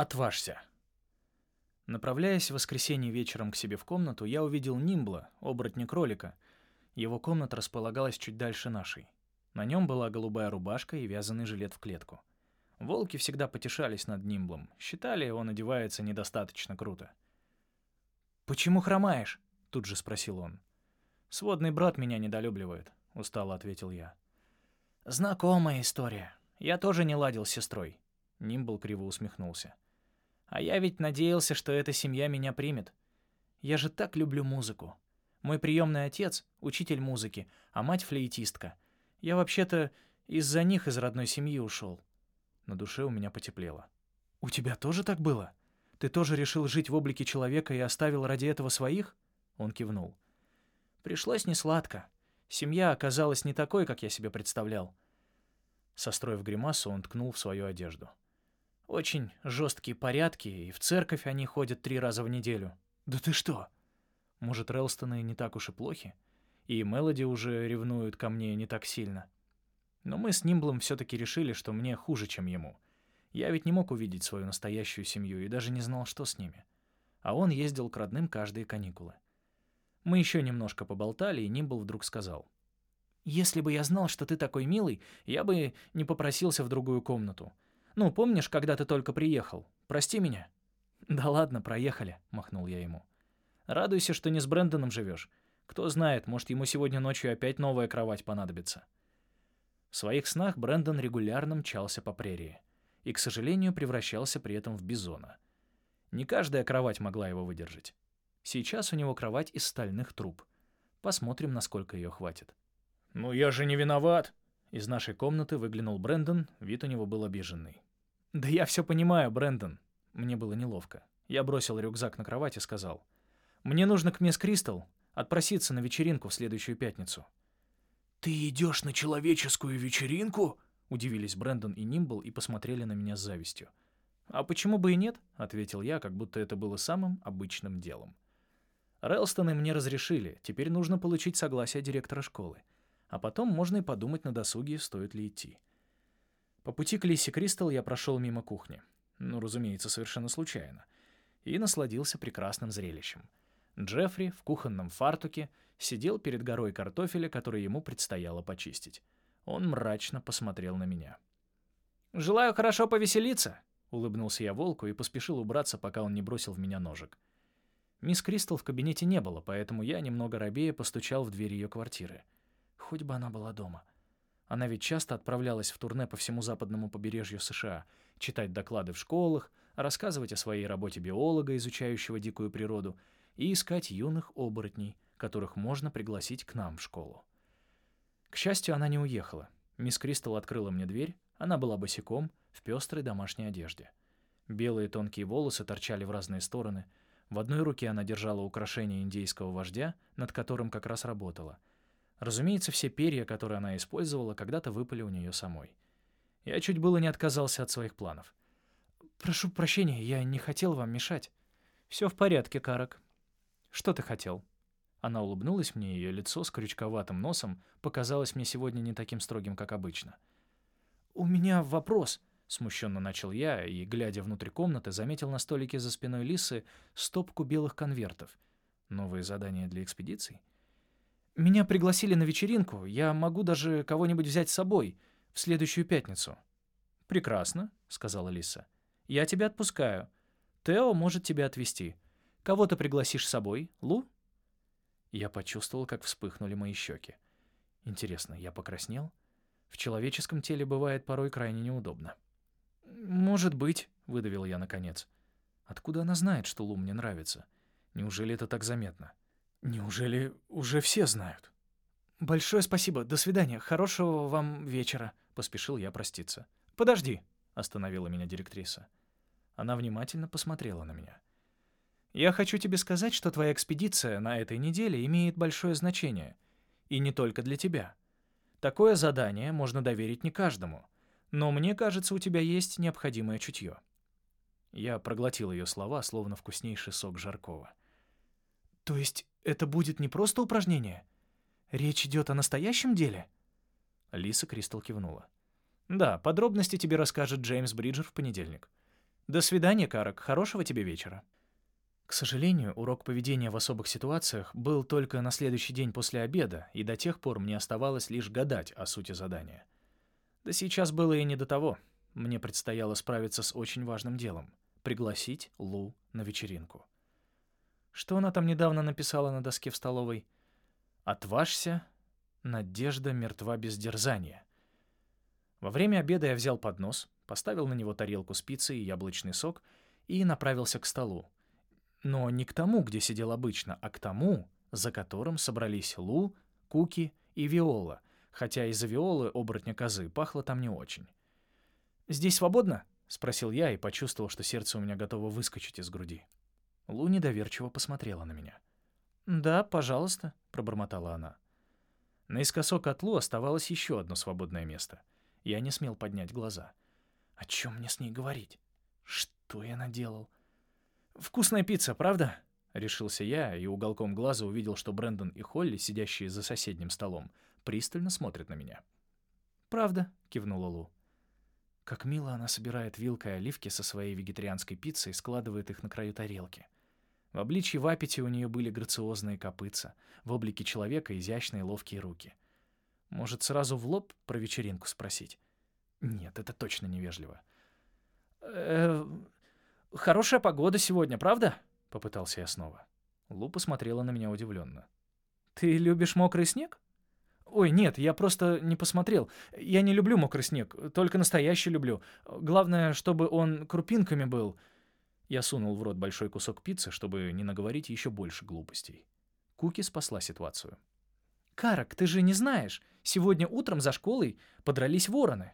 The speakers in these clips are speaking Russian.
Отважься. Направляясь в воскресенье вечером к себе в комнату, я увидел Нимбла, оборотня-кролика. Его комната располагалась чуть дальше нашей. На нем была голубая рубашка и вязаный жилет в клетку. Волки всегда потешались над Нимблом, считали, он одевается недостаточно круто. «Почему хромаешь?» — тут же спросил он. «Сводный брат меня недолюбливает», — устало ответил я. «Знакомая история. Я тоже не ладил с сестрой». Нимбл криво усмехнулся. «А я ведь надеялся, что эта семья меня примет. Я же так люблю музыку. Мой приемный отец — учитель музыки, а мать — флейтистка. Я вообще-то из-за них из родной семьи ушел. На душе у меня потеплело. «У тебя тоже так было? Ты тоже решил жить в облике человека и оставил ради этого своих?» Он кивнул. «Пришлось несладко. Семья оказалась не такой, как я себе представлял». Состроив гримасу, он ткнул в свою одежду. «Очень жесткие порядки, и в церковь они ходят три раза в неделю». «Да ты что?» «Может, Релстоны не так уж и плохи? И Мелоди уже ревнуют ко мне не так сильно?» Но мы с Нимблом все-таки решили, что мне хуже, чем ему. Я ведь не мог увидеть свою настоящую семью и даже не знал, что с ними. А он ездил к родным каждые каникулы. Мы еще немножко поболтали, и Нимбл вдруг сказал. «Если бы я знал, что ты такой милый, я бы не попросился в другую комнату. Ну, помнишь, когда ты только приехал? Прости меня». «Да ладно, проехали», — махнул я ему. «Радуйся, что не с Брэндоном живешь. Кто знает, может, ему сегодня ночью опять новая кровать понадобится». В своих снах Брэндон регулярно мчался по прерии и, к сожалению, превращался при этом в бизона. Не каждая кровать могла его выдержать. Сейчас у него кровать из стальных труб. Посмотрим, насколько ее хватит. «Ну я же не виноват!» Из нашей комнаты выглянул Брэндон, вид у него был обиженный. «Да я все понимаю, Брэндон». Мне было неловко. Я бросил рюкзак на кровать и сказал. «Мне нужно к мисс Кристал отпроситься на вечеринку в следующую пятницу. «Ты идешь на человеческую вечеринку?» — удивились Брэндон и Нимбл и посмотрели на меня с завистью. «А почему бы и нет?» — ответил я, как будто это было самым обычным делом. Релстоны мне разрешили, теперь нужно получить согласие директора школы. А потом можно и подумать на досуге, стоит ли идти. По пути к Лисе Кристал я прошел мимо кухни. Ну, разумеется, совершенно случайно. И насладился прекрасным зрелищем. Джеффри в кухонном фартуке — сидел перед горой картофеля, который ему предстояло почистить. Он мрачно посмотрел на меня. «Желаю хорошо повеселиться», — улыбнулся я волку и поспешил убраться, пока он не бросил в меня ножик. Мисс Кристал в кабинете не было, поэтому я, немного робея, постучал в дверь ее квартиры. Хоть бы она была дома. Она ведь часто отправлялась в турне по всему западному побережью США, читать доклады в школах, рассказывать о своей работе биолога, изучающего дикую природу, и искать юных оборотней — которых можно пригласить к нам в школу. К счастью, она не уехала. Мисс Кристал открыла мне дверь, она была босиком, в пестрой домашней одежде. Белые тонкие волосы торчали в разные стороны. В одной руке она держала украшение индейского вождя, над которым как раз работала. Разумеется, все перья, которые она использовала, когда-то выпали у нее самой. Я чуть было не отказался от своих планов. «Прошу прощения, я не хотел вам мешать». «Все в порядке, Карак. Что ты хотел?» Она улыбнулась мне, ее лицо с крючковатым носом показалось мне сегодня не таким строгим, как обычно. «У меня вопрос», — смущенно начал я, и, глядя внутрь комнаты, заметил на столике за спиной Лисы стопку белых конвертов. Новые задания для экспедиций? «Меня пригласили на вечеринку, я могу даже кого-нибудь взять с собой в следующую пятницу». «Прекрасно», — сказала Лиса. «Я тебя отпускаю. Тео может тебя отвезти. Кого ты пригласишь с собой? Лу?» Я почувствовал, как вспыхнули мои щеки. Интересно, я покраснел? В человеческом теле бывает порой крайне неудобно. «Может быть», — выдавил я наконец. «Откуда она знает, что Лу мне нравится? Неужели это так заметно? Неужели уже все знают?» «Большое спасибо. До свидания. Хорошего вам вечера», — поспешил я проститься. «Подожди», — остановила меня директриса. Она внимательно посмотрела на меня. Я хочу тебе сказать, что твоя экспедиция на этой неделе имеет большое значение. И не только для тебя. Такое задание можно доверить не каждому. Но мне кажется, у тебя есть необходимое чутье. Я проглотил ее слова, словно вкуснейший сок жаркого. То есть это будет не просто упражнение? Речь идет о настоящем деле? Лиса Кристал кивнула. Да, подробности тебе расскажет Джеймс Бриджер в понедельник. До свидания, Карак. Хорошего тебе вечера. К сожалению, урок поведения в особых ситуациях был только на следующий день после обеда, и до тех пор мне оставалось лишь гадать о сути задания. Да сейчас было и не до того. Мне предстояло справиться с очень важным делом — пригласить Лу на вечеринку. Что она там недавно написала на доске в столовой? «Отважься, надежда мертва без дерзания». Во время обеда я взял поднос, поставил на него тарелку с пиццей и яблочный сок и направился к столу. Но не к тому, где сидел обычно, а к тому, за которым собрались Лу, Куки и Виола, хотя из-за Виолы оборотня козы пахло там не очень. «Здесь свободно?» — спросил я и почувствовал, что сердце у меня готово выскочить из груди. Лу недоверчиво посмотрела на меня. «Да, пожалуйста», — пробормотала она. Наискосок от Лу оставалось еще одно свободное место. Я не смел поднять глаза. О чем мне с ней говорить? Что я наделал? «Вкусная пицца, правда?» — решился я, и уголком глаза увидел, что Брэндон и Холли, сидящие за соседним столом, пристально смотрят на меня. «Правда», — кивнула Лу. Как мило она собирает вилкой оливки со своей вегетарианской пиццей и складывает их на краю тарелки. В обличье Вапити у нее были грациозные копытца, в облике человека изящные ловкие руки. Может, сразу в лоб про вечеринку спросить? Нет, это точно невежливо. «Э, «Хорошая погода сегодня, правда?» — попытался я снова. Лу посмотрела на меня удивленно. «Ты любишь мокрый снег?» «Ой, нет, я просто не посмотрел. Я не люблю мокрый снег, только настоящий люблю. Главное, чтобы он крупинками был». Я сунул в рот большой кусок пиццы, чтобы не наговорить еще больше глупостей. Куки спасла ситуацию. «Карак, ты же не знаешь, сегодня утром за школой подрались вороны».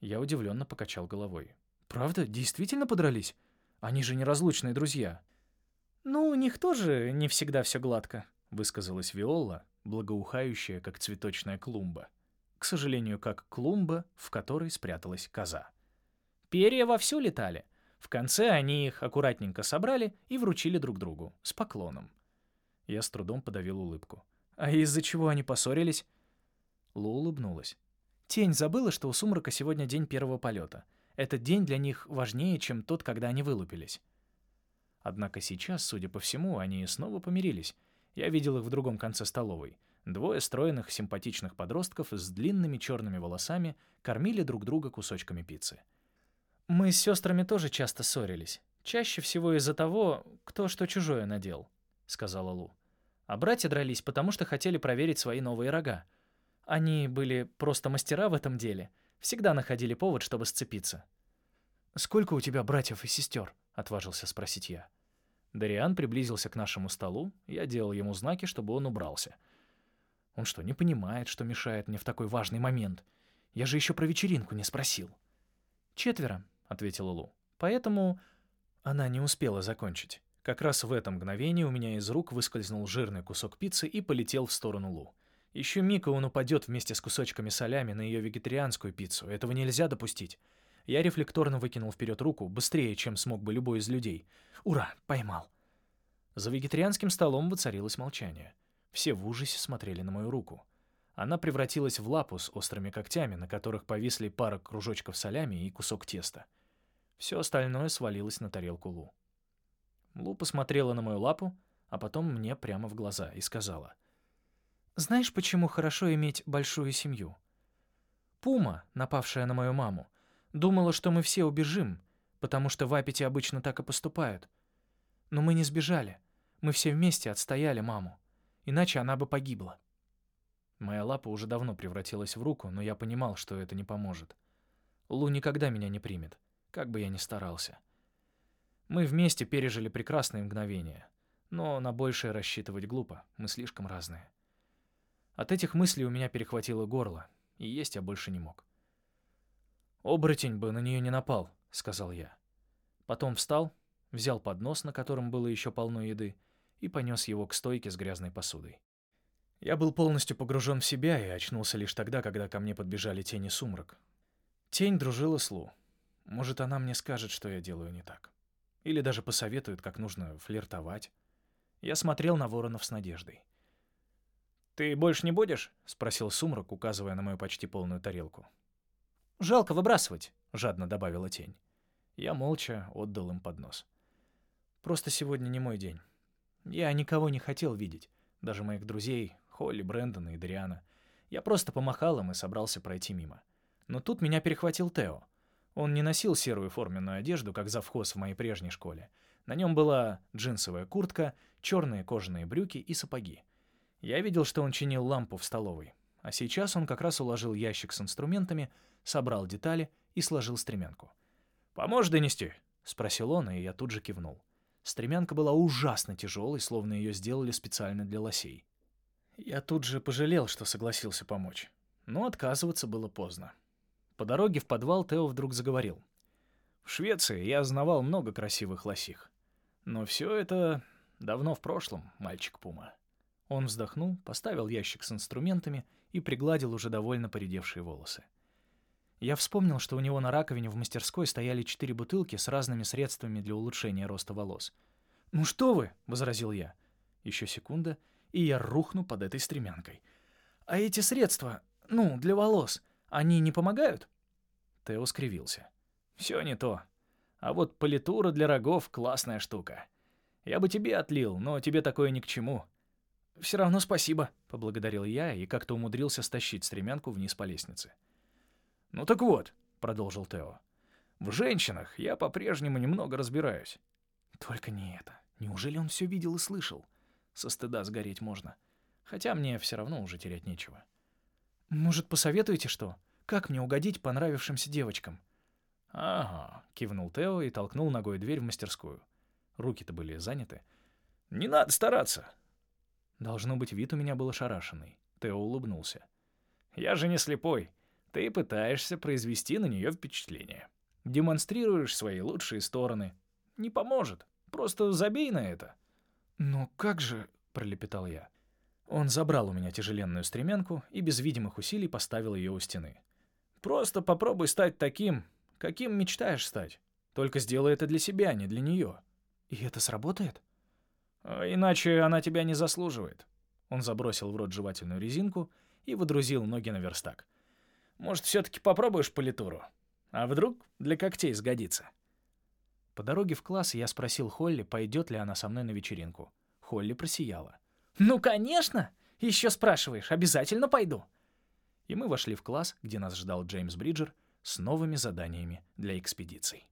Я удивленно покачал головой. «Правда? Действительно подрались? Они же неразлучные друзья». «Ну, у них тоже не всегда все гладко», — высказалась Виола, благоухающая, как цветочная клумба. К сожалению, как клумба, в которой спряталась коза. Перья вовсю летали. В конце они их аккуратненько собрали и вручили друг другу, с поклоном. Я с трудом подавил улыбку. «А из-за чего они поссорились?» Лу улыбнулась. Тень забыла, что у Сумрака сегодня день первого полета. Этот день для них важнее, чем тот, когда они вылупились. Однако сейчас, судя по всему, они снова помирились. Я видел их в другом конце столовой. Двое стройных, симпатичных подростков с длинными черными волосами кормили друг друга кусочками пиццы. Мы с сестрами тоже часто ссорились. Чаще всего из-за того, кто что чужое надел, — сказала Лу. А братья дрались, потому что хотели проверить свои новые рога. Они были просто мастера в этом деле, всегда находили повод, чтобы сцепиться. «Сколько у тебя братьев и сестер?» — отважился спросить я. Дариан приблизился к нашему столу, я делал ему знаки, чтобы он убрался. Он что, не понимает, что мешает мне в такой важный момент? Я же еще про вечеринку не спросил. «Четверо», — ответила Лу. «Поэтому...» Она не успела закончить. Как раз в это мгновение у меня из рук выскользнул жирный кусок пиццы и полетел в сторону Лу. Еще Мика он упадет вместе с кусочками солями на ее вегетарианскую пиццу. Этого нельзя допустить. Я рефлекторно выкинул вперед руку, быстрее, чем смог бы любой из людей. Ура, поймал. За вегетарианским столом воцарилось молчание. Все в ужасе смотрели на мою руку. Она превратилась в лапу с острыми когтями, на которых повисли пара кружочков солями и кусок теста. Все остальное свалилось на тарелку Лу. Лу посмотрела на мою лапу, а потом мне прямо в глаза и сказала. «Знаешь, почему хорошо иметь большую семью? Пума, напавшая на мою маму, думала, что мы все убежим, потому что в Апете обычно так и поступают. Но мы не сбежали. Мы все вместе отстояли маму. Иначе она бы погибла. Моя лапа уже давно превратилась в руку, но я понимал, что это не поможет. Лу никогда меня не примет, как бы я ни старался. Мы вместе пережили прекрасные мгновения, но на большее рассчитывать глупо, мы слишком разные. От этих мыслей у меня перехватило горло, и есть я больше не мог. «Оборотень бы на нее не напал», — сказал я. Потом встал, взял поднос, на котором было еще полно еды, и понес его к стойке с грязной посудой. Я был полностью погружен в себя и очнулся лишь тогда, когда ко мне подбежали тень и сумрак. Тень дружила с Лу. Может, она мне скажет, что я делаю не так. Или даже посоветует, как нужно флиртовать. Я смотрел на воронов с надеждой. «Ты больше не будешь?» — спросил сумрак, указывая на мою почти полную тарелку. «Жалко выбрасывать», — жадно добавила тень. Я молча отдал им поднос. Просто сегодня не мой день. Я никого не хотел видеть, даже моих друзей, Холли, Брэндона и Дриана. Я просто помахал им и собрался пройти мимо. Но тут меня перехватил Тео. Он не носил серую форменную одежду, как завхоз в моей прежней школе. На нем была джинсовая куртка, черные кожаные брюки и сапоги. Я видел, что он чинил лампу в столовой. А сейчас он как раз уложил ящик с инструментами, собрал детали и сложил стремянку. «Поможешь донести?» — спросил он, и я тут же кивнул. Стремянка была ужасно тяжелой, словно ее сделали специально для лосей. Я тут же пожалел, что согласился помочь. Но отказываться было поздно. По дороге в подвал Тео вдруг заговорил. «В Швеции я знавал много красивых лосих. Но все это давно в прошлом, мальчик Пума». Он вздохнул, поставил ящик с инструментами и пригладил уже довольно поредевшие волосы. Я вспомнил, что у него на раковине в мастерской стояли четыре бутылки с разными средствами для улучшения роста волос. «Ну что вы!» — возразил я. Еще секунда, и я рухну под этой стремянкой. «А эти средства, ну, для волос, они не помогают?» Тео скривился. «Все не то. А вот политура для рогов — классная штука. Я бы тебе отлил, но тебе такое ни к чему». «Все равно спасибо», — поблагодарил я и как-то умудрился стащить стремянку вниз по лестнице. «Ну так вот», — продолжил Тео, — «в женщинах я по-прежнему немного разбираюсь». Только не это. Неужели он все видел и слышал? Со стыда сгореть можно. Хотя мне все равно уже терять нечего. «Может, посоветуете что? Как мне угодить понравившимся девочкам?» «Ага», — кивнул Тео и толкнул ногой дверь в мастерскую. Руки-то были заняты. «Не надо стараться!» Должно быть, вид у меня был ошарашенный. Тео улыбнулся. «Я же не слепой. Ты пытаешься произвести на нее впечатление. Демонстрируешь свои лучшие стороны. Не поможет. Просто забей на это». «Ну как же...» — пролепетал я. Он забрал у меня тяжеленную стремянку и без видимых усилий поставил ее у стены. «Просто попробуй стать таким, каким мечтаешь стать. Только сделай это для себя, а не для нее». «И это сработает?» «А «Иначе она тебя не заслуживает». Он забросил в рот жевательную резинку и выдрузил ноги на верстак. «Может, все-таки попробуешь политуру? А вдруг для когтей сгодится?» По дороге в класс я спросил Холли, пойдет ли она со мной на вечеринку. Холли просияла. «Ну, конечно! Еще спрашиваешь, обязательно пойду!» И мы вошли в класс, где нас ждал Джеймс Бриджер с новыми заданиями для экспедиций.